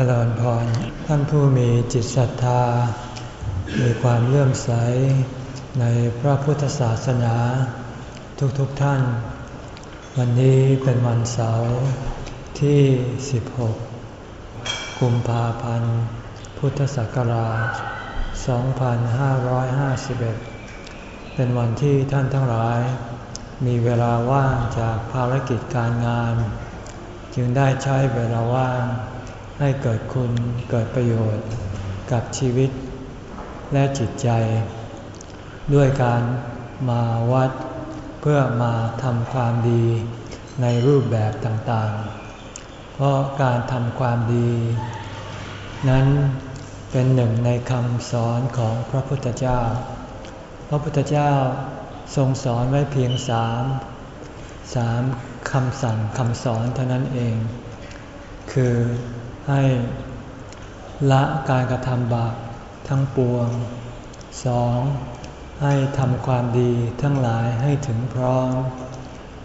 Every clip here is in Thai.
จริญพรท่านผู้มีจิตศรัทธา มีความเลื่อมใสในพระพุทธศาสนาทุกๆทท่าน วันนี้เป็นวันเสาร์ที่ 16 กุมภาพันธ์ พุทธศักราช 2551 เป็นวันที่ท่านทั้งหลาย มีเวลาว่างจากภารกิจการงาน จึงได้ใช้เวลาว่าง ให้เกิดคุณเกิดประโยชน์ กับชีวิต และจิตใจ ด้วยการมาวัด เพื่อมาทำความดีในรูปแบบต่างๆ เพราะการทำความดี นั้นเป็นหนึ่งในคำสอนของพระพุทธเจ้า พระพุทธเจ้าทรงสอนไว้เพียงสามสามคำสั่งคำสอนเท่านั้นเอง คือ ให้ละการกระทำบาปทั้งปวงสองให้ทำความดีทั้งหลายให้ถึงพร้อม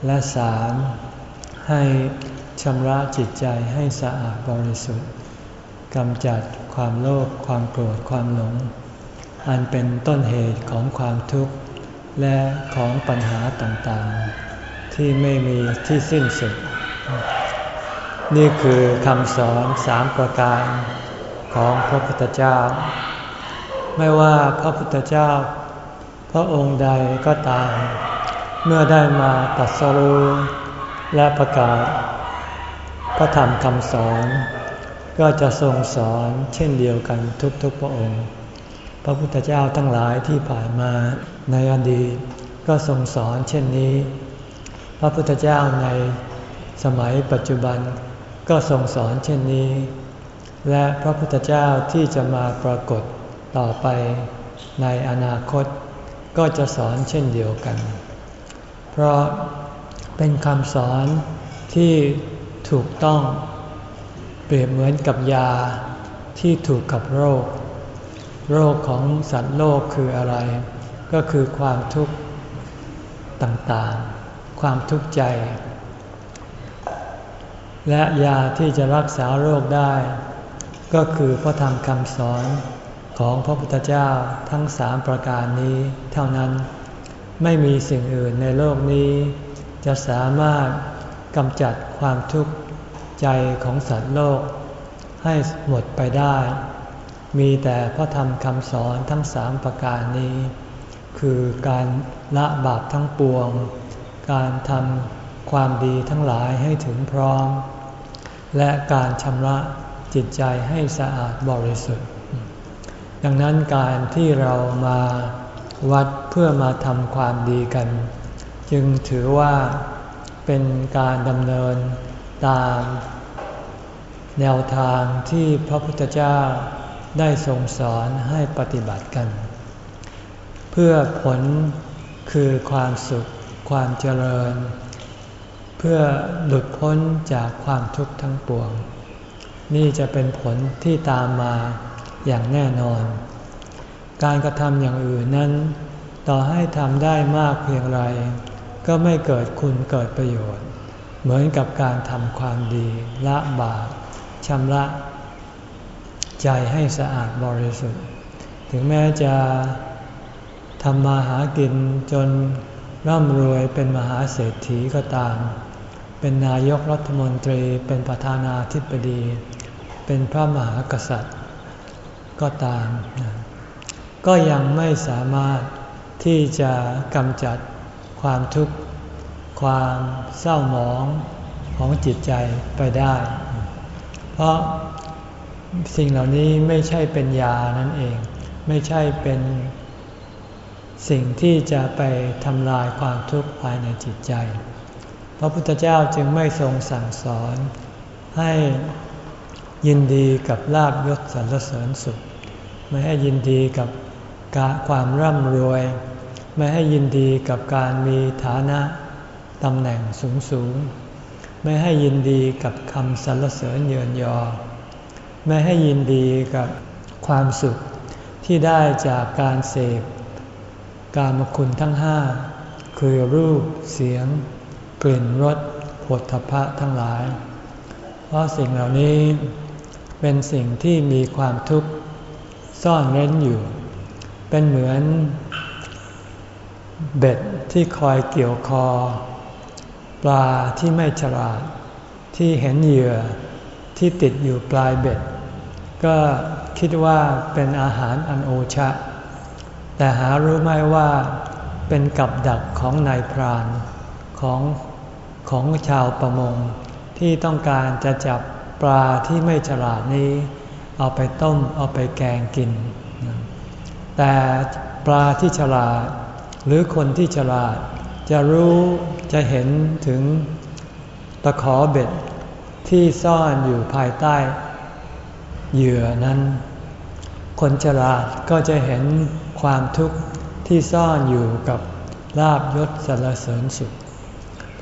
และสามให้ชำระจิตใจให้สะอาดบริสุทธิ์กำจัดความโลภความโกรธความหลง อันเป็นต้นเหตุของความทุกข์และของปัญหาต่างๆ ที่ไม่มีที่สิ้นสุด นี่คือคำสอนสามประการของพระพุทธเจ้า ไม่ว่าพระพุทธเจ้า พระองค์ใดก็ตาม เมื่อได้มาตัดสรู้และประกาศพระธรรมคำสอน ก็จะทรงสอนเช่นเดียวกันทุกๆพระองค์ พระพุทธเจ้าทั้งหลายที่ผ่านมาในอดีตก็ทรงสอนเช่นนี้ พระพุทธเจ้าในสมัยปัจจุบัน ก็ทรงสอนเช่นนี้ และพระพุทธเจ้าที่จะมาปรากฏต่อไปในอนาคต ก็จะสอนเช่นเดียวกัน เพราะเป็นคำสอนที่ถูกต้องเปรียบเหมือนกับยาที่ถูกกับโรค โรคของสัตว์โลกคืออะไร ก็คือความทุกข์ต่างๆ ความทุกข์ใจ และยาที่จะรักษาโรคได้ ก็คือพระธรรมคำสอนของพระพุทธเจ้าทั้งสามประการนี้เท่านั้น ไม่มีสิ่งอื่นในโลกนี้ จะสามารถกำจัดความทุกข์ใจของสัตว์โลก ให้หมดไปได้ มีแต่พระธรรมคำสอนทั้งสามประการนี้ คือการละบาปทั้งปวง การทำ ความดีทั้งหลายให้ถึงพร้อม และการชำระจิตใจให้สะอาดบริสุทธิ์ ดังนั้นการที่เรามาวัดเพื่อมาทำความดีกัน จึงถือว่าเป็นการดำเนินตามแนวทางที่พระพุทธเจ้าได้ทรงสอนให้ปฏิบัติกัน เพื่อผลคือความสุขความเจริญ พื่อหลุดพ้นจากความทุกข์ทั้งปวง นี่จะเป็นผลที่ตามมาอย่างแน่นอน การกระทำอย่างอื่นนั้น ต่อให้ทำได้มากเพียงไร ก็ไม่เกิดคุณเกิดประโยชน์ เหมือนกับการทำความดีละบาปชำระ ใจให้สะอาดบริสุทธิ์ ถึงแม้จะทำมาหากินจนร่ำรวยเป็นมหาเศรษฐีก็ตาม เป็นนายกรัฐมนตรี เป็นประธานาธิบดี เป็นพระมหากษัตริย์ ก็ตาม ก็ยังไม่สามารถที่จะกำจัดความทุกข์ ความเศร้าหมองของจิตใจไปได้ เพราะสิ่งเหล่านี้ไม่ใช่เป็นยานั่นเอง ไม่ใช่เป็นสิ่งที่จะไปทำลายความทุกข์ภายในจิตใจ พระพุทธเจ้าจึงไม่ทรงสั่งสอน ให้ยินดีกับลาบยศสรรเสริญสุข ไม่ให้ยินดีกับความร่ำรวย ไม่ให้ยินดีกับการมีฐานะตำแหน่งสูงสูงไม่ให้ยินดีกับคำสรรเสริญเยินยอ ไม่ให้ยินดีกับความสุขที่ได้จากการเสพ การมคุณทั้งห้าคือรูปเสียง กลิ่นรสผลทพะทั้งหลาย เพราะสิ่งเหล่านี้เป็นสิ่งที่มีความทุกข์ซ่อนเร้นอยู่ เป็นเหมือน เบ็ดที่คอยเกี่ยวคอ ปลาที่ไม่ฉลาด ที่เห็นเหยื่อที่ติดอยู่ปลายเบ็ด ก็คิดว่าเป็นอาหารอันโอชะ แต่หารู้ไหมว่าเป็นกับดักของนายพรานของ ของชาวประมง ที่ต้องการจะจับปลาที่ไม่ฉลาดนี้ เอาไปต้มเอาไปแกงกิน แต่ปลาที่ฉลาด หรือคนที่ฉลาด จะรู้จะเห็นถึงตะขอเบ็ดที่ซ่อนอยู่ภายใต้ เหยื่อนั้น คนฉลาดก็จะเห็นความทุกข์ที่ซ่อนอยู่กับลาบยศสรรเสริญสุข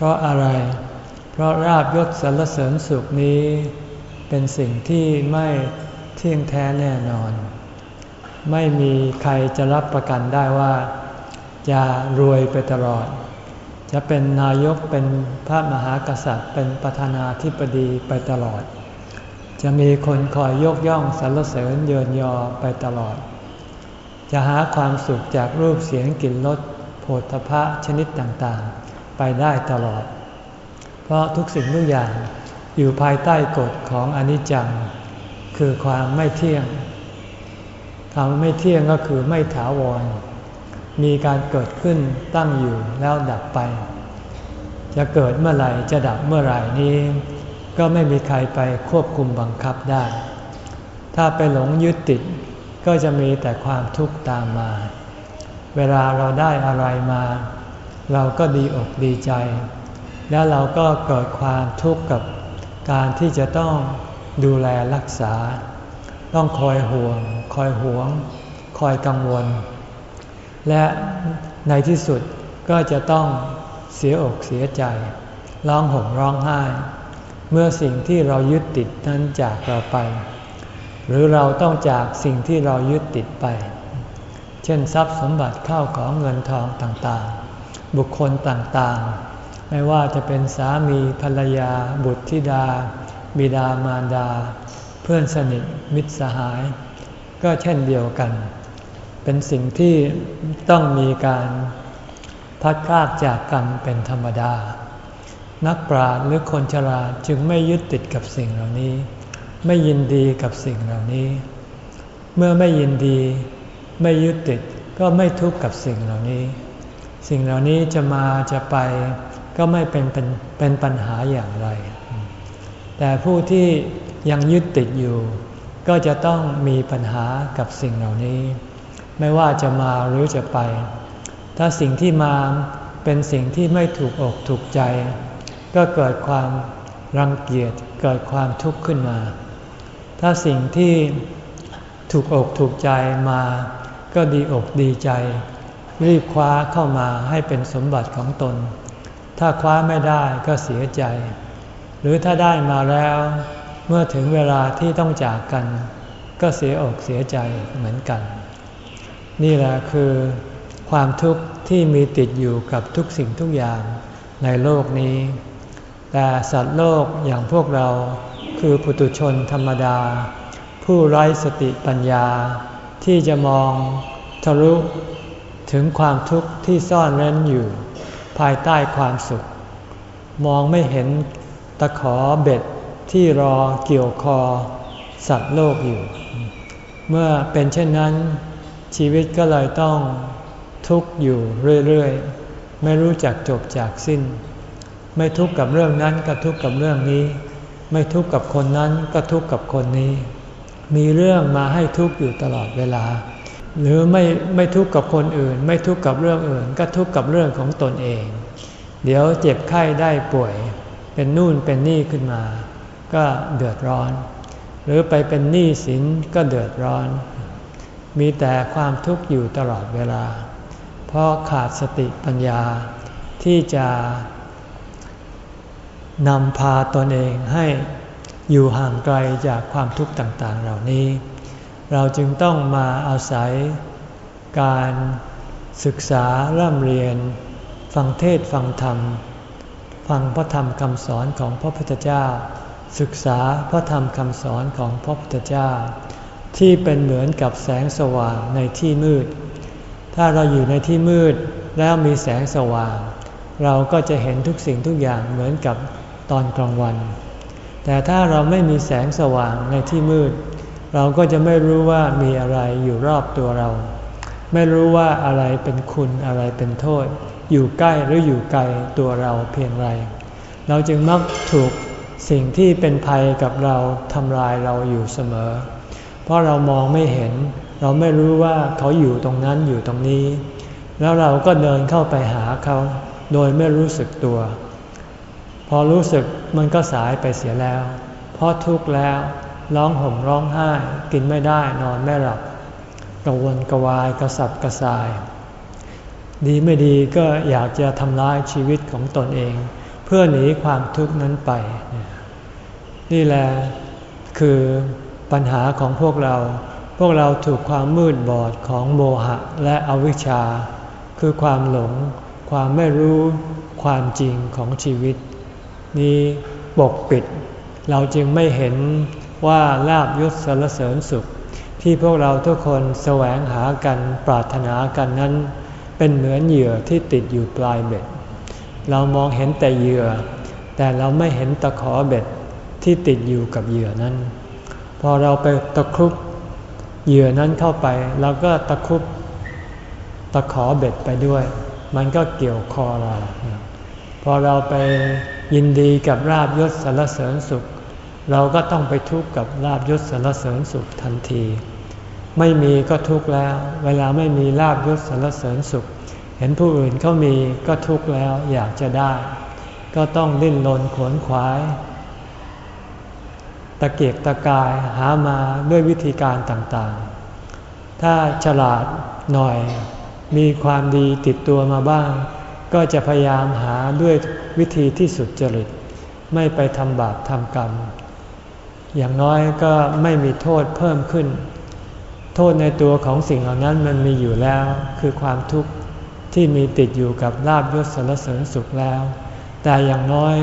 พราะอะไร เพราะราบยศสรรเสริญสุขนี้ เป็นสิ่งที่ไม่เที่ยงแท้แน่นอน ไม่มีใครจะรับประกันได้ว่า จะรวยไปตลอด จะเป็นนายกเป็นพระมหากษัตริย์ เป็นประธานาธิบดีไปตลอด จะมีคนคอยยกย่องสรรเสริญเยินยอไปตลอด จะหาความสุขจากรูปเสียงกลิ่นรสโผฏฐะชนิดต่างๆ ไปได้ตลอด เพราะทุกสิ่งทุกอย่างอยู่ภายใต้กฎของอนิจจัง คือความไม่เที่ยงคำไม่เที่ยงก็คือไม่ถาวร มีการเกิดขึ้นตั้งอยู่แล้วดับไป จะเกิดเมื่อไหร่จะดับเมื่อไหร่นี้ ก็ไม่มีใครไปควบคุมบังคับได้ ถ้าไปหลงยึดติดก็จะมีแต่ความทุกข์ตามมา เวลาเราได้อะไรมา เราก็ดีอกดีใจ แล้วเราก็เกิดความทุกข์กับการที่จะต้องดูแลรักษา ต้องคอยห่วง คอยหวง คอยกังวล และในที่สุดก็จะต้องเสียอกเสียใจ ร้องห่มร้องไห้ เมื่อสิ่งที่เรายึดติดนั้นจากเราไป หรือเราต้องจากสิ่งที่เรายึดติดไป เช่นทรัพย์สมบัติเข้าของเงินทองต่างๆ บุคคลต่างๆ ไม่ว่าจะเป็นสามีภรรยา บุตรธิดา บิดามารดา เพื่อนสนิทมิตรสหาย ก็เช่นเดียวกัน เป็นสิ่งที่ต้องมีการพัดพลาดจากกันเป็นธรรมดา นักปราชญ์หรือคนฉลาดจึงไม่ยึดติดกับสิ่งเหล่านี้ ไม่ยินดีกับสิ่งเหล่านี้ เมื่อไม่ยินดี ไม่ยึดติดก็ไม่ทุกข์กับสิ่งเหล่านี้ สิ่งเหล่านี้จะมาจะไปก็ไม่เป็นเป็นเป็นปัญหาอย่างไร แต่ผู้ที่ยังยึดติดอยู่ ก็จะต้องมีปัญหากับสิ่งเหล่านี้ ไม่ว่าจะมาหรือจะไป ถ้าสิ่งที่มาเป็นสิ่งที่ไม่ถูกอกถูกใจ ก็เกิดความรังเกียจเกิดความทุกข์ขึ้นมา ถ้าสิ่งที่ถูกอกถูกใจมา ก็ดีอกดีใจ รีบคว้าเข้ามาให้เป็นสมบัติของตน ถ้าคว้าไม่ได้ก็เสียใจ หรือถ้าได้มาแล้ว เมื่อถึงเวลาที่ต้องจากกัน ก็เสียอกเสียใจเหมือนกัน นี่แหละคือความทุกข์ที่มีติดอยู่กับทุกสิ่งทุกอย่างในโลกนี้ แต่สัตว์โลกอย่างพวกเราคือปุตุชนธรรมดา ผู้ไร้สติปัญญาที่จะมองทะลุ ถึงความทุกข์ที่ซ่อนเร้นอยู่ ภายใต้ความสุข มองไม่เห็นตะขอเบ็ดที่รอเกี่ยวคอ สัตว์โลกอยู่ เมื่อเป็นเช่นนั้น ชีวิตก็เลยต้องทุกข์อยู่เรื่อยๆ ไม่รู้จักจบจากสิ้น ไม่ทุกข์กับเรื่องนั้นก็ทุกข์กับเรื่องนี้ ไม่ทุกข์กับคนนั้นก็ทุกข์กับคนนี้ มีเรื่องมาให้ทุกข์อยู่ตลอดเวลา หรือไม่ไม่ทุกข์กับคนอื่น ไม่ทุกข์กับเรื่องอื่น ก็ทุกข์กับเรื่องของตนเอง เดี๋ยวเจ็บไข้ได้ป่วย เป็นนู่นเป็นนี่ขึ้นมา ก็เดือดร้อน หรือไปเป็นหนี้สินก็เดือดร้อน มีแต่ความทุกข์อยู่ตลอดเวลา เพราะขาดสติปัญญาที่จะนำพาตนเองให้อยู่ห่างไกลจากความทุกข์ต่างๆ เหล่านี้ เราจึงต้องมาอาศัยการศึกษาร่ำเรียน ฟังเทศฟังธรรม ฟังพระธรรมคำสอนของพระพุทธเจ้า ศึกษาพระธรรมคำสอนของพระพุทธเจ้า ที่เป็นเหมือนกับแสงสว่างในที่มืด ถ้าเราอยู่ในที่มืดแล้วมีแสงสว่าง เราก็จะเห็นทุกสิ่งทุกอย่างเหมือนกับตอนกลางวัน แต่ถ้าเราไม่มีแสงสว่างในที่มืด เราก็จะไม่รู้ว่ามีอะไรอยู่รอบตัวเรา ไม่รู้ว่าอะไรเป็นคุณอะไรเป็นโทษ อยู่ใกล้หรืออยู่ไกลตัวเราเพียงไร เราจึงมักถูกสิ่งที่เป็นภัยกับเราทำลายเราอยู่เสมอ เพราะเรามองไม่เห็น เราไม่รู้ว่าเขาอยู่ตรงนั้นอยู่ตรงนี้ แล้วเราก็เดินเข้าไปหาเขา โดยไม่รู้สึกตัว พอรู้สึกมันก็สายไปเสียแล้ว เพราะทุกข์แล้ว ร้องห่มร้องไห้ กินไม่ได้นอนไม่หลับกระวนกระวายกระสับกระส่าย ดีไม่ดีก็อยากจะทำร้ายชีวิตของตนเอง เพื่อหนีความทุกข์นั้นไป นี่แหละคือปัญหาของพวกเรา พวกเราถูกความมืดบอดของโมหะและอวิชชา คือความหลง ความไม่รู้ความจริงของชีวิต นี้ปกปิด เราจึงไม่เห็น ว่าลาบยศสารเสริญสุข ที่พวกเราทุกคนแสวงหากันปรารถนากันนั้น เป็นเหมือนเหยื่อที่ติดอยู่ปลายเบ็ด เรามองเห็นแต่เหยื่อ แต่เราไม่เห็นตะขอเบ็ดที่ติดอยู่กับเหยื่อนั้น พอเราไปตะครุบเหยื่อนั้นเข้าไปเราก็ตะครุบตะขอเบ็ดไปด้วย มันก็เกี่ยวคอเรา พอเราไปยินดีกับราบยศสารเสริญสุข เราก็ต้องไปทุกข์กับราบยศสารเสริญสุขทันที ไม่มีก็ทุกข์แล้ว เวลาไม่มีลาบยศสารเสริญสุข เห็นผู้อื่นเขามีก็ทุกข์แล้วอยากจะได้ ก็ต้องดิ้นรนขวนขวาย ตะเกียกตะกายหามาด้วยวิธีการต่างๆ ถ้าฉลาดหน่อย มีความดีติดตัวมาบ้าง ก็จะพยายามหาด้วยวิธีที่สุดจริต ไม่ไปทำบาปทำกรรม อย่างน้อยก็ไม่มีโทษเพิ่มขึ้น โทษในตัวของสิ่งเหล่านั้นมันมีอยู่แล้ว คือความทุกข์ที่มีติดอยู่กับลาบยศสารเสริญสุขแล้ว แต่อย่างน้อย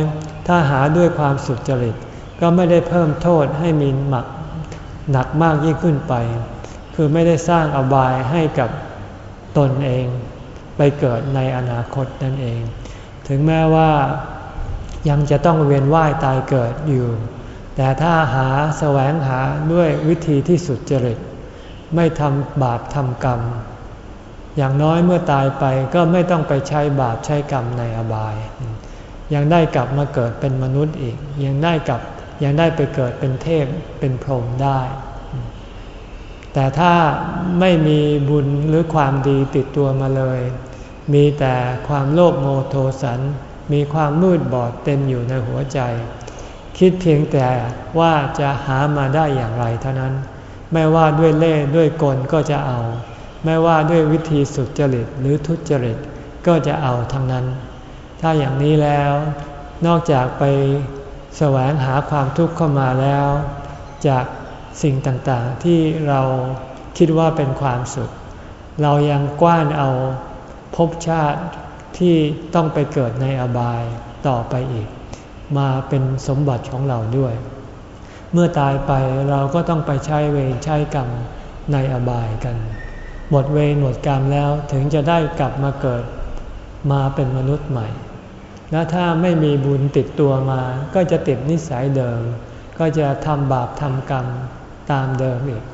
ถ้าหาด้วยความสุจริต ก็ไม่ได้เพิ่มโทษให้มีหมักหนักมากยิ่งขึ้นไป คือไม่ได้สร้างอบายให้กับตนเอง ไปเกิดในอนาคตนั่นเอง ถึงแม้ว่ายังจะต้องเวียนว่ายตายเกิดอยู่ แต่ถ้าหาแสวงหาด้วยวิธีที่สุดจริต ไม่ทำบาปทำกรรม อย่างน้อยเมื่อตายไปก็ไม่ต้องไปใช้บาปใช้กรรมในอบาย ยังได้กลับมาเกิดเป็นมนุษย์อีก ยังได้กลับยังได้ไปเกิดเป็นเทพเป็นพรหมได้ แต่ถ้าไม่มีบุญหรือความดีติดตัวมาเลย มีแต่ความโลภโมโทสัน มีความมืดบอดเต็มอยู่ในหัวใจ คิดเพียงแต่ว่าจะหามาได้อย่างไรเท่านั้น ไม่ว่าด้วยเล่ด้วยกลก็จะเอา ไม่ว่าด้วยวิธีสุจริตหรือทุจริตก็จะเอาทั้งนั้น ถ้าอย่างนี้แล้ว นอกจากไปแสวงหาความทุกข์เข้ามาแล้ว จากสิ่งต่างๆที่เราคิดว่าเป็นความสุข เรายังกว้านเอาภพชาติที่ต้องไปเกิดในอบายต่อไปอีก มาเป็นสมบัติของเราด้วย เมื่อตายไปเราก็ต้องไปใช้เวรใช้กรรมในอบายกัน หมดเวรหมดกรรมแล้วถึงจะได้กลับมาเกิดมาเป็นมนุษย์ใหม่ แล้วถ้าไม่มีบุญติดตัวมา ก็จะติดนิสัยเดิม ก็จะทำบาปทำกรรมตามเดิมอีก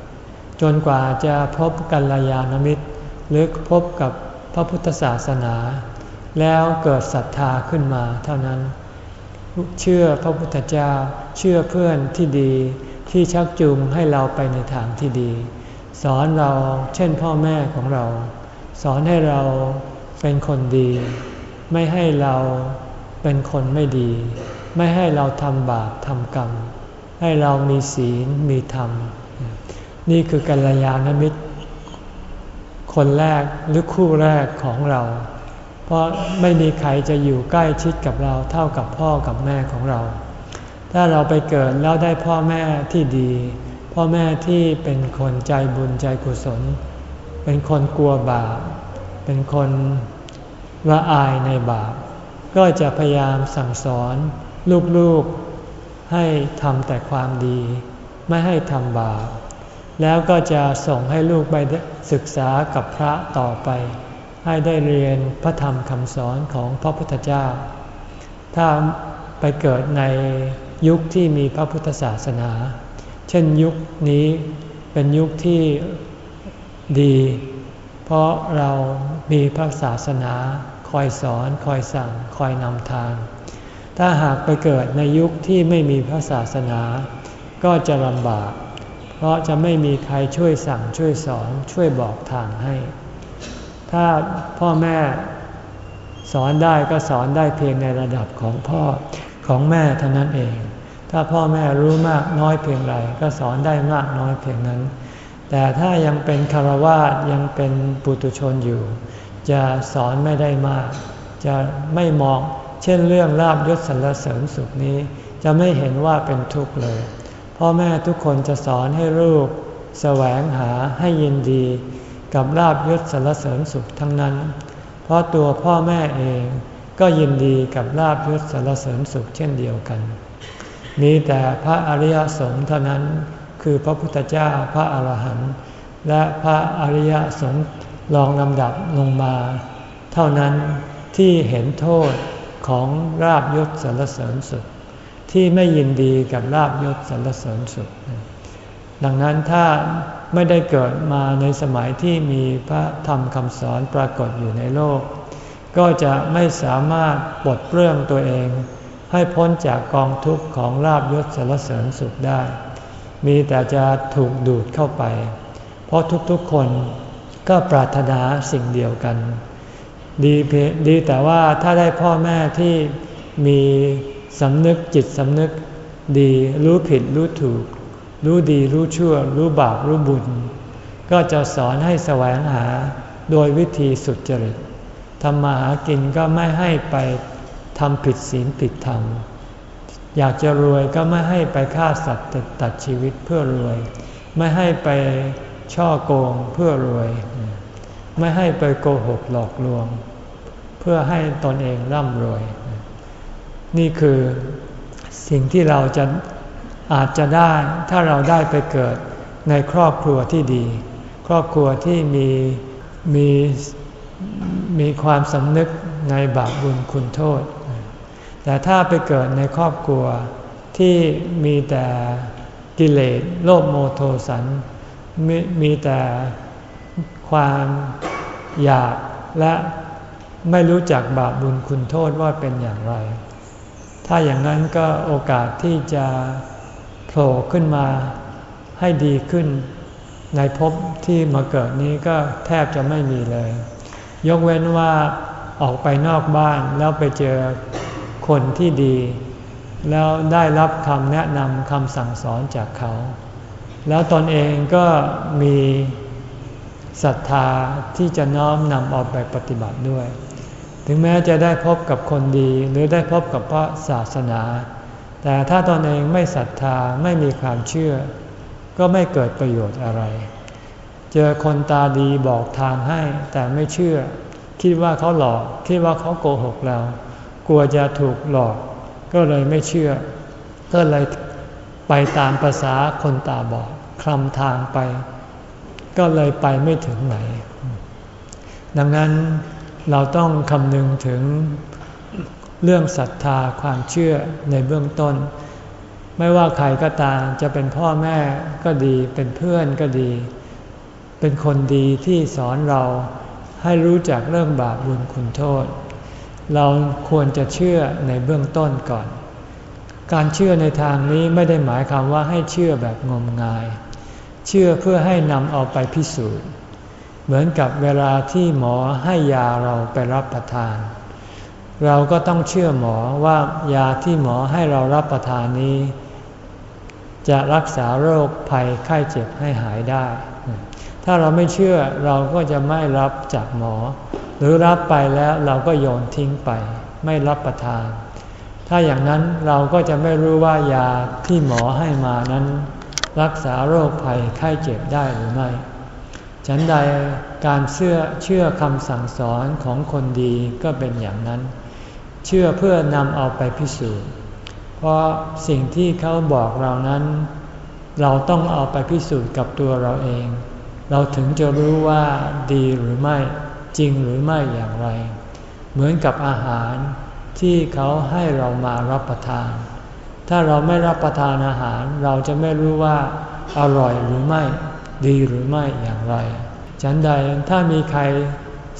จนกว่าจะพบกัลยาณมิตร หรือพบกับพระพุทธศาสนา แล้วเกิดศรัทธาขึ้นมาเท่านั้น เชื่อพระพุทธเจ้า เชื่อเพื่อนที่ดี ที่ชักจูงให้เราไปในทางที่ดี สอนเราเช่นพ่อแม่ของเรา สอนให้เราเป็นคนดี ไม่ให้เราเป็นคนไม่ดี ไม่ให้เราทำบาปทำกรรม ให้เรามีศีลมีธรรม นี่คือกัลยาณมิตร คนแรกหรือคู่แรกของเรา เพราะไม่มีใครจะอยู่ใกล้ชิดกับเราเท่ากับพ่อกับแม่ของเรา ถ้าเราไปเกิดแล้วได้พ่อแม่ที่ดี พ่อแม่ที่เป็นคนใจบุญใจกุศล เป็นคนกลัวบาป เป็นคนละอายในบาป ก็จะพยายามสั่งสอนลูกๆให้ทำแต่ความดี ไม่ให้ทำบาป แล้วก็จะส่งให้ลูกไปศึกษากับพระต่อไป ให้ได้เรียนพระธรรมคำสอนของพระพุทธเจ้า ถ้าไปเกิดในยุคที่มีพระพุทธศาสนา เช่นยุคนี้เป็นยุคที่ดี เพราะเรามีพระศาสนา คอยสอน คอยสั่ง คอยนำทาง ถ้าหากไปเกิดในยุคที่ไม่มีพระศาสนา ก็จะลำบาก เพราะจะไม่มีใครช่วยสั่งช่วยสอนช่วยบอกทางให้ ถ้าพ่อแม่สอนได้ก็สอนได้เพียงในระดับของพ่อของแม่เท่านั้นเอง ถ้าพ่อแม่รู้มากน้อยเพียงไรก็สอนได้มากน้อยเพียงนั้น แต่ถ้ายังเป็นคารวาสยังเป็นปุตุชนอยู่ จะสอนไม่ได้มาก จะไม่มองเช่นเรื่องลาบยศสรรเสริญสุขนี้ จะไม่เห็นว่าเป็นทุกข์เลย พ่อแม่ทุกคนจะสอนให้ลูก แสวงหาให้ยินดี กับลาบยศสรรเสริญสุขทั้งนั้น เพราะตัวพ่อแม่เองก็ยินดีกับลาบยศสรรเสริญสุขเช่นเดียวกัน มีแต่พระอริยสงฆ์เท่านั้นคือพระพุทธเจ้าพระอาหารหันต์และพระอริยสงฆ์รองลำดับลงมา เท่านั้นที่เห็นโทษของราบยศสรรเสริญสุข ที่ไม่ยินดีกับราบยศสรรเสริญสุข ดังนั้นถ้าไม่ได้เกิดมาในสมัยที่มีพระธรรมคำสอนปรากฏอยู่ในโลก ก็จะไม่สามารถปลดเปลื้องตัวเอง ให้พ้นจากกองทุกข์ของลาบยศสารเสริญสุขได้ มีแต่จะถูกดูดเข้าไป เพราะทุกๆคนก็ปรารถนาสิ่งเดียวกัน ดีดีแต่ว่าถ้าได้พ่อแม่ที่มีสำนึกจิตสำนึกดีรู้ผิดรู้ถูก รู้ดีรู้ชั่ว รู้บาปรู้บุญ ก็จะสอนให้แสวงหาโดยวิธีสุดจริตทำมาหากินก็ไม่ให้ไปทำผิดศีลผิดธรรม อยากจะรวยก็ไม่ให้ไปฆ่าสัตว์ตัดชีวิตเพื่อรวย ไม่ให้ไปช่อโกงเพื่อรวย ไม่ให้ไปโกหกหลอกลวง เพื่อให้ตนเองร่ำรวย นี่คือสิ่งที่เราจะ อาจจะได้ถ้าเราได้ไปเกิดในครอบครัวที่ดี ครอบครัวที่มีมีมีความสำนึกในบาปบุญคุณโทษ แต่ถ้าไปเกิดในครอบครัวที่มีแต่กิเลสโลภโมโทสันมมีแต่ความอยากและไม่รู้จักบาปบุญคุณโทษว่าเป็นอย่างไร ถ้าอย่างนั้นก็โอกาสที่จะ ผล่ขึ้นมาให้ดีขึ้น ในภพที่มาเกิดนี้ก็แทบจะไม่มีเลย ยกเว้นว่าออกไปนอกบ้านแล้วไปเจอคนที่ดี แล้วได้รับคำแนะนำคำสั่งสอนจากเขา แล้วตนเองก็มีศรัทธาที่จะน้อมนำออกไปปฏิบัติด้วย ถึงแม้จะได้พบกับคนดีหรือได้พบกับพระศาสนา แต่ถ้าตนเองไม่ศรัทธาไม่มีความเชื่อ ก็ไม่เกิดประโยชน์อะไร เจอคนตาดีบอกทางให้ แต่ไม่เชื่อ คิดว่าเขาหลอก คิดว่าเขาโกหกเรา กลัวจะถูกหลอก ก็เลยไม่เชื่อ ก็เลยไปตามภาษาคนตาบอดคลำทางไป ก็เลยไปไม่ถึงไหน ดังนั้นเราต้องคำนึงถึง เรื่องศรัทธาความเชื่อในเบื้องต้น ไม่ว่าใครก็ตามจะเป็นพ่อแม่ก็ดีเป็นเพื่อนก็ดี เป็นคนดีที่สอนเราให้รู้จักเรื่องบาปบุญคุณโทษ เราควรจะเชื่อในเบื้องต้นก่อน การเชื่อในทางนี้ไม่ได้หมายความว่าให้เชื่อแบบงมงาย เชื่อเพื่อให้นำเอาไปพิสูจน์ เหมือนกับเวลาที่หมอให้ยาเราไปรับประทาน เราก็ต้องเชื่อหมอว่ายาที่หมอให้เรารับประทานนี้ จะรักษาโรคภัยไข้เจ็บให้หายได้ ถ้าเราไม่เชื่อเราก็จะไม่รับจากหมอ หรือรับไปแล้วเราก็โยนทิ้งไป ไม่รับประทาน ถ้าอย่างนั้นเราก็จะไม่รู้ว่ายาที่หมอให้มานั้น รักษาโรคภัยไข้เจ็บได้หรือไม่ ฉันใดการเชื่อเชื่อคำสั่งสอนของคนดีก็เป็นอย่างนั้น เชื่อเพื่อนำเอาไปพิสูจน์ เพราะสิ่งที่เขาบอกเรานั้น เราต้องเอาไปพิสูจน์กับตัวเราเอง เราถึงจะรู้ว่าดีหรือไม่จริงหรือไม่อย่างไร เหมือนกับอาหารที่เขาให้เรามารับประทาน ถ้าเราไม่รับประทานอาหาร เราจะไม่รู้ว่าอร่อยหรือไม่ ดีหรือไม่อย่างไร ฉันใดถ้ามีใคร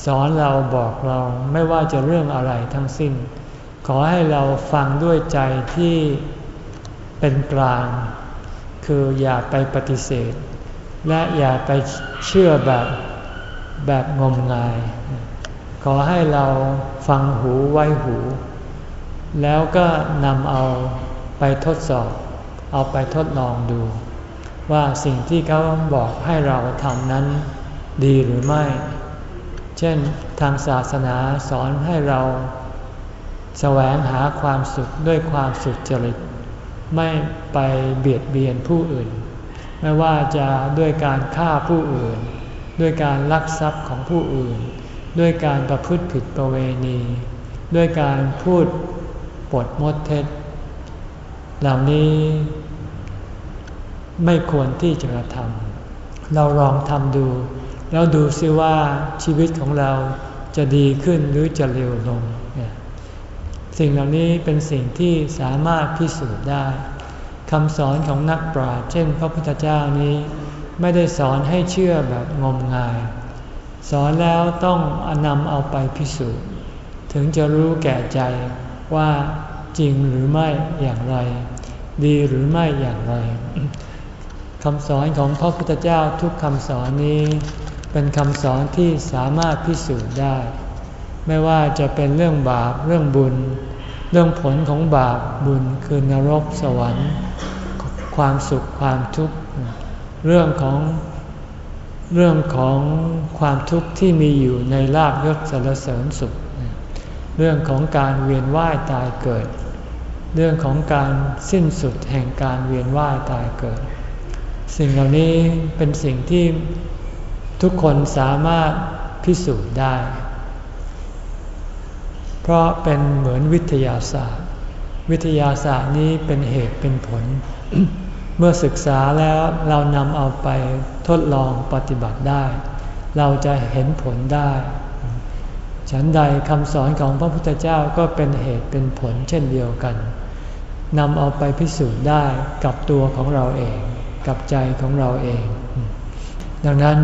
สอนเราบอกเราไม่ว่าจะเรื่องอะไรทั้งสิ้น ขอให้เราฟังด้วยใจที่เป็นกลาง คืออย่าไปปฏิเสธ และอย่าไปเชื่อแบบแบบงมงาย ขอให้เราฟังหูไว้หู แล้วก็นำเอาไปทดสอบ เอาไปทดลองดู ว่าสิ่งที่เขาบอกให้เราทำนั้นดีหรือไม่ เช่นทางศาสนาสอนให้เราแสวงหาความสุขด้วยความสุจริต ไม่ไปเบียดเบียนผู้อื่น ไม่ว่าจะด้วยการฆ่าผู้อื่น ด้วยการลักทรัพย์ของผู้อื่น ด้วยการประพฤติผิดประเวณี ด้วยการพูดปดมดเท็จ เหล่านี้ไม่ควรที่จะกระทำเราลองทำดู แล้วดูซิว่าชีวิตของเราจะดีขึ้นหรือจะเร็วลง สิ่งเหล่านี้เป็นสิ่งที่สามารถพิสูจน์ได้คำสอนของนักปราชญ์เช่น พระพุทธเจ้านี้ไม่ได้สอนให้เชื่อแบบงมงาย สอนแล้วต้องอนำเอาไปพิสูจน์ ถึงจะรู้แก่ใจว่าจริงหรือไม่อย่างไร ดีหรือไม่อย่างไรคำสอนของพระพุทธเจ้าทุกคำสอนนี้ เป็นคำสอนที่สามารถพิสูจน์ได้ ไม่ว่าจะเป็นเรื่องบาปเรื่องบุญ เรื่องผลของบาปบุญคือนรกสวรรค์ ความสุขความทุกข์เรื่องของเรื่องของความทุกข์ที่มีอยู่ในลาบยศสารเสริญสุข เรื่องของการเวียนว่ายตายเกิด เรื่องของการสิ้นสุดแห่งการเวียนว่ายตายเกิด สิ่งเหล่านี้เป็นสิ่งที่ ทุกคนสามารถพิสูจน์ได้ เพราะเป็นเหมือนวิทยาศาสตร์ วิทยาศาสตร์นี้เป็นเหตุเป็นผล เมื่อศึกษาแล้วเรานำเอาไปทดลองปฏิบัติได้ เราจะเห็นผลได้ ฉันใดคำสอนของพระพุทธเจ้าก็เป็นเหตุเป็นผลเช่นเดียวกันนำเอาไปพิสูจน์ได้กับตัวของเราเอง กับใจของเราเอง ดังนั้น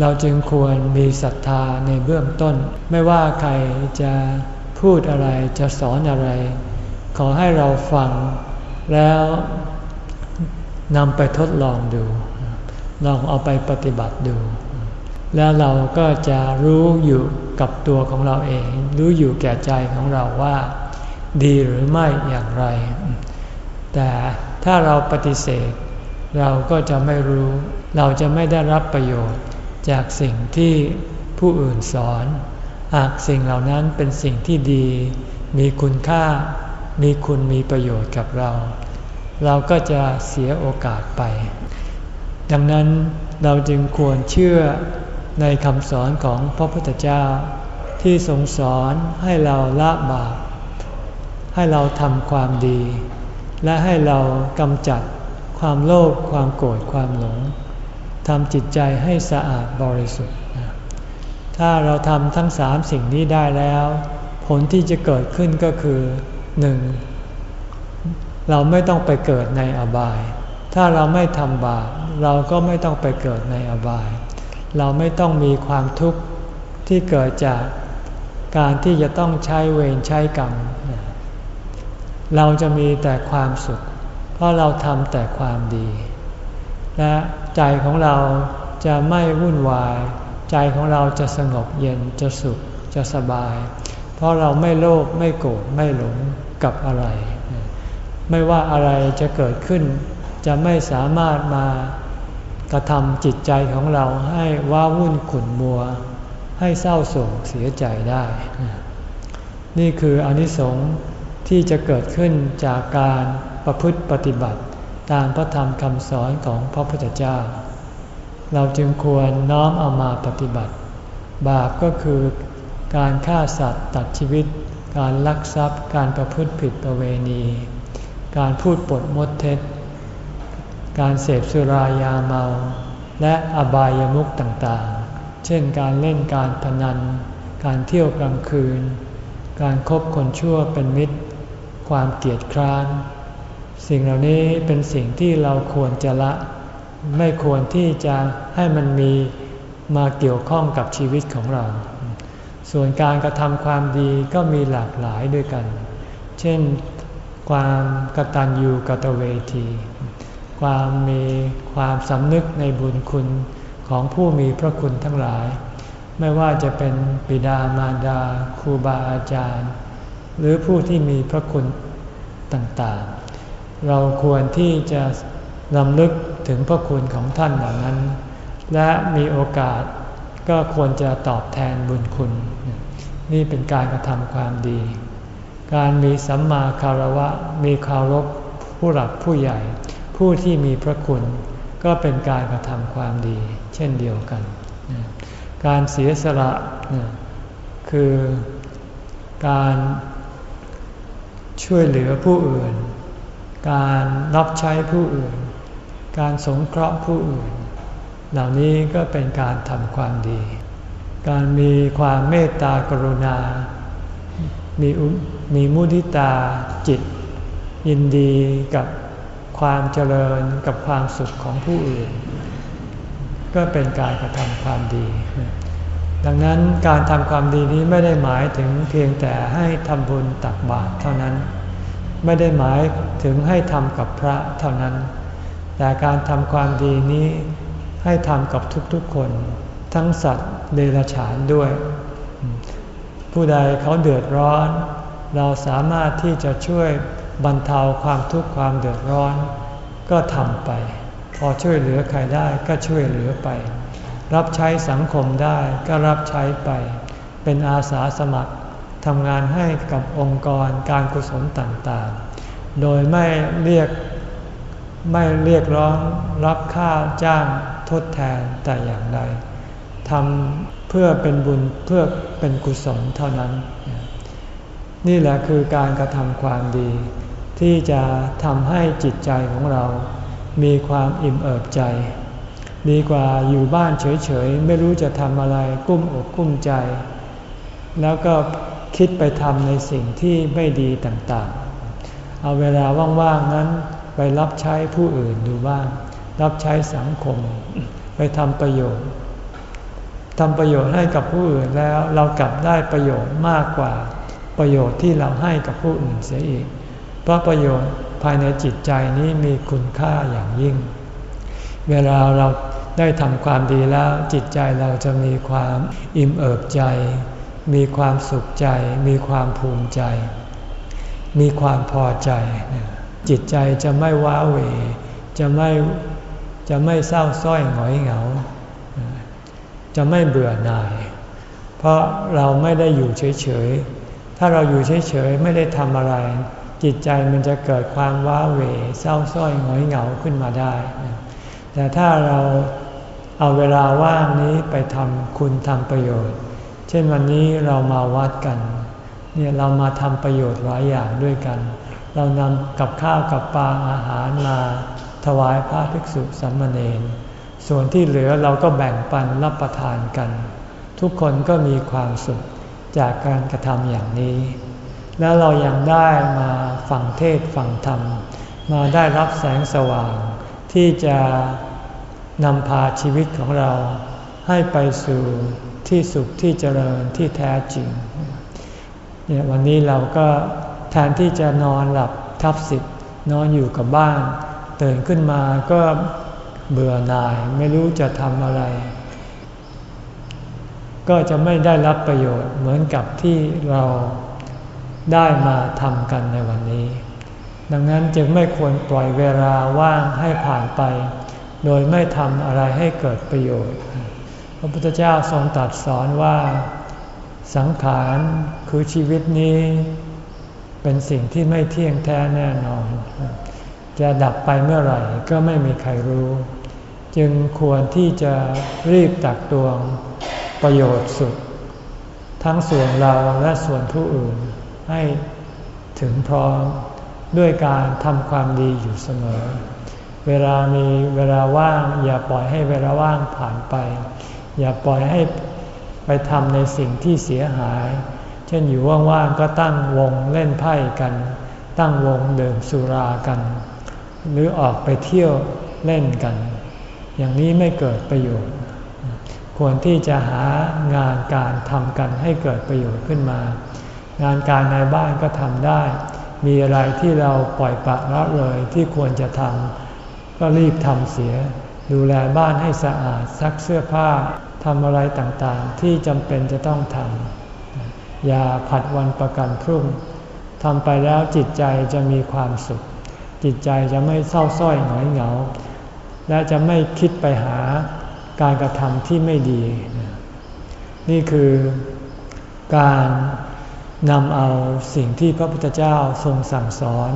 เราจึงควรมีศรัทธาในเบื้องต้น ไม่ว่าใครจะพูดอะไรจะสอนอะไร ขอให้เราฟังแล้วนำไปทดลองดู ลองเอาไปปฏิบัติดู แล้วเราก็จะรู้อยู่กับตัวของเราเอง รู้อยู่แก่ใจของเราว่า ดีหรือไม่อย่างไร แต่ถ้าเราปฏิเสธ เราก็จะไม่รู้ เราจะไม่ได้รับประโยชน์ จากสิ่งที่ผู้อื่นสอนหากสิ่งเหล่านั้นเป็นสิ่งที่ดี มีคุณค่า มีคุณมีประโยชน์กับเรา เราก็จะเสียโอกาสไป ดังนั้นเราจึงควรเชื่อในคำสอนของพระพุทธเจ้า ที่ทรงสอนให้เราละบาป ให้เราทำความดี และให้เรากำจัดความโลภความโกรธความหลง ทำจิตใจให้สะอาดบริสุทธิ์ ถ้าเราทำทั้งสามสิ่งนี้ได้แล้ว ผลที่จะเกิดขึ้นก็คือหนึ่งเราไม่ต้องไปเกิดในอบาย ถ้าเราไม่ทำบาปเราก็ไม่ต้องไปเกิดในอบาย เราไม่ต้องมีความทุกข์ที่เกิดจากการที่จะต้องใช้เวรใช้กรรม เราจะมีแต่ความสุข เพราะเราทำแต่ความดี และใจของเราจะไม่วุ่นวาย ใจของเราจะสงบเย็นจะสุขจะสบาย เพราะเราไม่โลภไม่โกรธไม่หลงกับอะไร ไม่ว่าอะไรจะเกิดขึ้น จะไม่สามารถมากระทำจิตใจของเราให้ว้าวุ่นขุ่นมัว ให้เศร้าโศกเสียใจได้ นี่คืออนิสงส์ที่จะเกิดขึ้นจากการประพฤติปฏิบัติ ตามพระธรรมคำสอนของพระพุทธเจ้า เราจึงควรน้อมเอามาปฏิบัติ บาปก็คือการฆ่าสัตว์ตัดชีวิต การลักทรัพย์ การประพฤติผิดประเวณี การพูดปดมดเท็จ การเสพสุรายาเมา และอบายามุขต่างๆ เช่นการเล่นการพนัน การเที่ยวกลางคืน การครบคนชั่วเป็นมิตร ความเกียดคร้าน สิ่งเหล่านี้เป็นสิ่งที่เราควรจะละ ไม่ควรที่จะให้มันมีมาเกี่ยวข้องกับชีวิตของเรา ส่วนการกระทำความดีก็มีหลากหลายด้วยกัน เช่น ความกตัญญูกตเวที ความมีความสำนึกในบุญคุณของผู้มีพระคุณทั้งหลาย ไม่ว่าจะเป็นปิดามารดาครูบาอาจารย์ หรือผู้ที่มีพระคุณต่างๆ เราควรที่จะลำลึกถึงพระคุณของท่านเหล่านั้น และมีโอกาสก็ควรจะตอบแทนบุญคุณ นี่เป็นการกระทำความดี การมีสัมมาคารวะมีคารพผู้หลักผู้ใหญ่ ผู้ที่มีพระคุณ ก็เป็นการกระทำความดี เช่นเดียวกัน การเสียสละคือการช่วยเหลือผู้อื่น การรับใช้ผู้อื่น การสงเคราะห์ผู้อื่น เหล่านี้ก็เป็นการทำความดี การมีความเมตตากรุณา มีมีมุทิตาจิต ยินดีกับความเจริญกับความสุขของผู้อื่น ก็เป็นการกระทำความดี ดังนั้นการทำความดีนี้ไม่ได้หมายถึงเพียงแต่ให้ทำบุญตักบาตรเท่านั้น ไม่ได้หมายถึงให้ทำกับพระเท่านั้น แต่การทำความดีนี้ให้ทำกับทุกๆคน ทั้งสัตว์เดรัจฉานด้วย ผู้ใดเขาเดือดร้อน เราสามารถที่จะช่วยบรรเทาความทุกข์ความเดือดร้อน ก็ทำไป พอช่วยเหลือใครได้ก็ช่วยเหลือไป รับใช้สังคมได้ก็รับใช้ไป เป็นอาสาสมัคร ทำงานให้กับองค์กรการกุศลต่างๆ โดยไม่เรียกไม่เรียกร้องรับค่าจ้างทดแทนแต่อย่างใดทำเพื่อเป็นบุญเพื่อเป็นกุศลเท่านั้น นี่แหละคือการกระทำความดี ที่จะทำให้จิตใจของเรา มีความอิ่มเอิบใจ ดีกว่าอยู่บ้านเฉยๆ ไม่รู้จะทำอะไรกุ้มอกกุ้มใจ แล้วก็ คิดไปทำในสิ่งที่ไม่ดีต่างๆ เอาเวลาว่างๆนั้นไปรับใช้ผู้อื่นดูบ้าง รับใช้สังคม ไปทำประโยชน์ทำประโยชน์ให้กับผู้อื่นแล้วเรากลับได้ประโยชน์มากกว่าประโยชน์ที่เราให้กับผู้อื่นเสียอีก เพราะประโยชน์ภายในจิตใจนี้มีคุณค่าอย่างยิ่ง เวลาเราได้ทำความดีแล้วจิตใจเราจะมีความอิ่มเอิบใจ มีความสุขใจ มีความภูมิใจ มีความพอใจ จิตใจจะไม่ว้าเหวจะไม่จะไม่เศร้าส้อยหงอยเหงา จะไม่เบื่อหน่าย เพราะเราไม่ได้อยู่เฉยๆ ถ้าเราอยู่เฉยๆ ไม่ได้ทำอะไร จิตใจมันจะเกิดความว้าเหวเศร้าส้อยหงอยเหงาขึ้นมาได้ แต่ถ้าเราเอาเวลาว่างนี้ไปทำคุณทำประโยชน์ ช่นวันนี้เรามาวัดกัน เนี่ยเรามาทำประโยชน์หลายอย่างด้วยกัน เรานำกับข้าวกับปลาอาหารมาถวายพระภิกษุสามเณรส่วนที่เหลือเราก็แบ่งปันรับประทานกัน ทุกคนก็มีความสุขจากการกระทำอย่างนี้ แล้วเรายังได้มาฟังเทศฟังธรรม มาได้รับแสงสว่าง ที่จะนำพาชีวิตของเราให้ไปสู่ ที่สุขที่เจริญที่แท้จริงเนี่ยวันนี้เราก็แทนที่จะนอนหลับทับสิทธิ์นอนอยู่กับบ้านตื่นขึ้นมาก็เบื่อหน่ายไม่รู้จะทำอะไร ก็จะไม่ได้รับประโยชน์เหมือนกับที่เราได้มาทำกันในวันนี้ ดังนั้นจึงไม่ควรปล่อยเวลาว่างให้ผ่านไป โดยไม่ทำอะไรให้เกิดประโยชน์ ระพุทธเจ้าทรงตรัสสอนว่าสังขารคือชีวิตนี้ เป็นสิ่งที่ไม่เที่ยงแท้แน่นอน จะดับไปเมื่อไหร่ก็ไม่มีใครรู้ จึงควรที่จะรีบตักตวงประโยชน์สุด ทั้งส่วนเราและส่วนผู้อื่นให้ถึงพร้อมด้วยการทำความดีอยู่เสมอ เวลามีเวลาว่างอย่าปล่อยให้เวลาว่างผ่านไป อย่าปล่อยให้ไปทำในสิ่งที่เสียหาย เช่นอยู่ว่างๆก็ตั้งวงเล่นไพ่กัน ตั้งวงดื่มสุรากัน หรือออกไปเที่ยวเล่นกัน อย่างนี้ไม่เกิดประโยชน์ ควรที่จะหางานการทำกันให้เกิดประโยชน์ขึ้นมา งานการในบ้านก็ทำได้ มีอะไรที่เราปล่อยปะละเลยที่ควรจะทำก็รีบทำเสีย ดูแลบ้านให้สะอาดซักเสื้อผ้าทำอะไรต่างๆ ที่จำเป็นจะต้องทำอย่าผัดวันประกันพรุ่งทำไปแล้วจิตใจจะมีความสุข จิตใจจะไม่เศร้าส้อยหงอยเหงา และจะไม่คิดไปหาการกระทำที่ไม่ดี นี่คือการนำเอาสิ่งที่พระพุทธเจ้าทรงสั่งสอน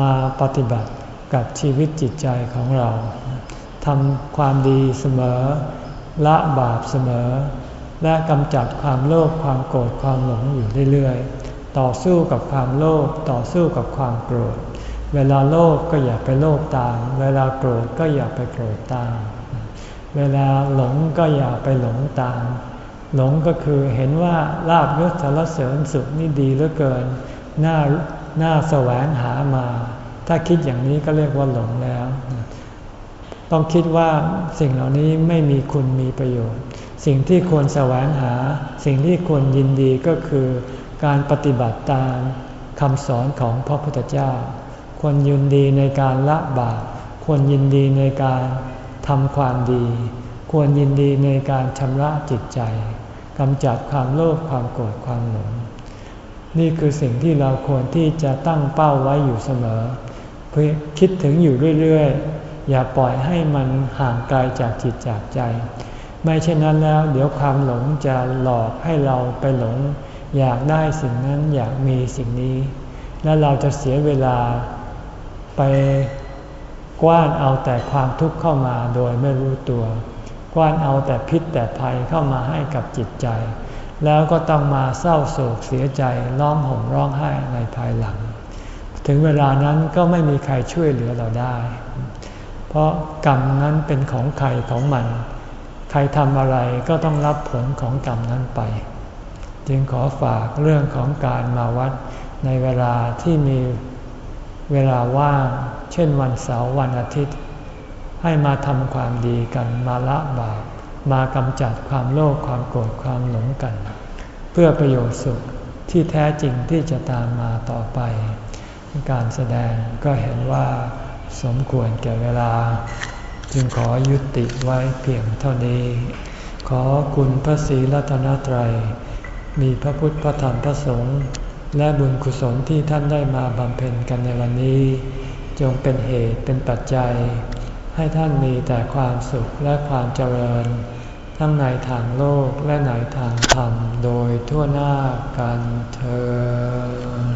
มาปฏิบัติกับชีวิตจิตใจของเรา ทำความดีเสมอ ละบาปเสมอ และกำจัดความโลภความโกรธความหลงอยู่เรื่อยๆ ต่อสู้กับความโลภต่อสู้กับความโกรธ เวลาโลภก็อย่าไปโลภตาม เวลาโกรธก็อย่าไปโกรธตาม เวลาหลงก็อย่าไปหลงตาม หลงก็คือเห็นว่าลาบยศสารเสริญสุขนี่ดีเหลือเกิน น่าน่าแสวงหามา ถ้าคิดอย่างนี้ก็เรียกว่าหลงแล้ว ต้องคิดว่าสิ่งเหล่านี้ไม่มีคุณมีประโยชน์ สิ่งที่ควรแสวงหา สิ่งที่ควรยินดีก็คือการปฏิบัติตามคำสอนของพระพุทธเจ้า ควรยินดีในการละบาปควรยินดีในการทำความดี ควรยินดีในการชำระจิตใจกำจัดความโลภความโกรธความหลงนี่คือสิ่งที่เราควรที่จะตั้งเป้าไว้อยู่เสมอคิดถึงอยู่เรื่อย อย่าปล่อยให้มันห่างไกลจากจิตจากใจ ไม่เช่นนั้นแล้ว เดี๋ยวความหลงจะหลอกให้เราไปหลง อยากได้สิ่งนั้นอยากมีสิ่งนี้ แล้วเราจะเสียเวลาไปกว้านเอาแต่ความทุกข์เข้ามาโดยไม่รู้ตัว กว้านเอาแต่พิษแต่ภัยเข้ามาให้กับจิตใจ แล้วก็ต้องมาเศร้าโศกเสียใจร้องห่มร้องไห้ในภายหลัง ถึงเวลานั้นก็ไม่มีใครช่วยเหลือเราได้ ราะกรรมนั้นเป็นของใครของมัน ใครทำอะไรก็ต้องรับผลของกรรมนั้นไป จึงขอฝากเรื่องของการมาวัดในเวลาที่มีเวลาว่าง เช่นวันเสาร์วันอาทิตย์ ให้มาทำความดีกันมาละบาปมากำจัดความโลภความโกรธความหลงกัน เพื่อประโยชน์สุขที่แท้จริงที่จะตามมาต่อไป การแสดงก็เห็นว่า สมควรแก่เวลา จึงขอยุติไว้เพียงเท่านี้ ขอคุณพระศรีรัตนตรัย มีพระพุทธพระธรรมพระสงฆ์และบุญกุศลที่ท่านได้มาบำเพ็ญกันในวันนี้ จงเป็นเหตุเป็นปัจจัย ให้ท่านมีแต่ความสุขและความเจริญ ทั้งในทางโลกและในทางธรรมโดยทั่วหน้ากันเธอ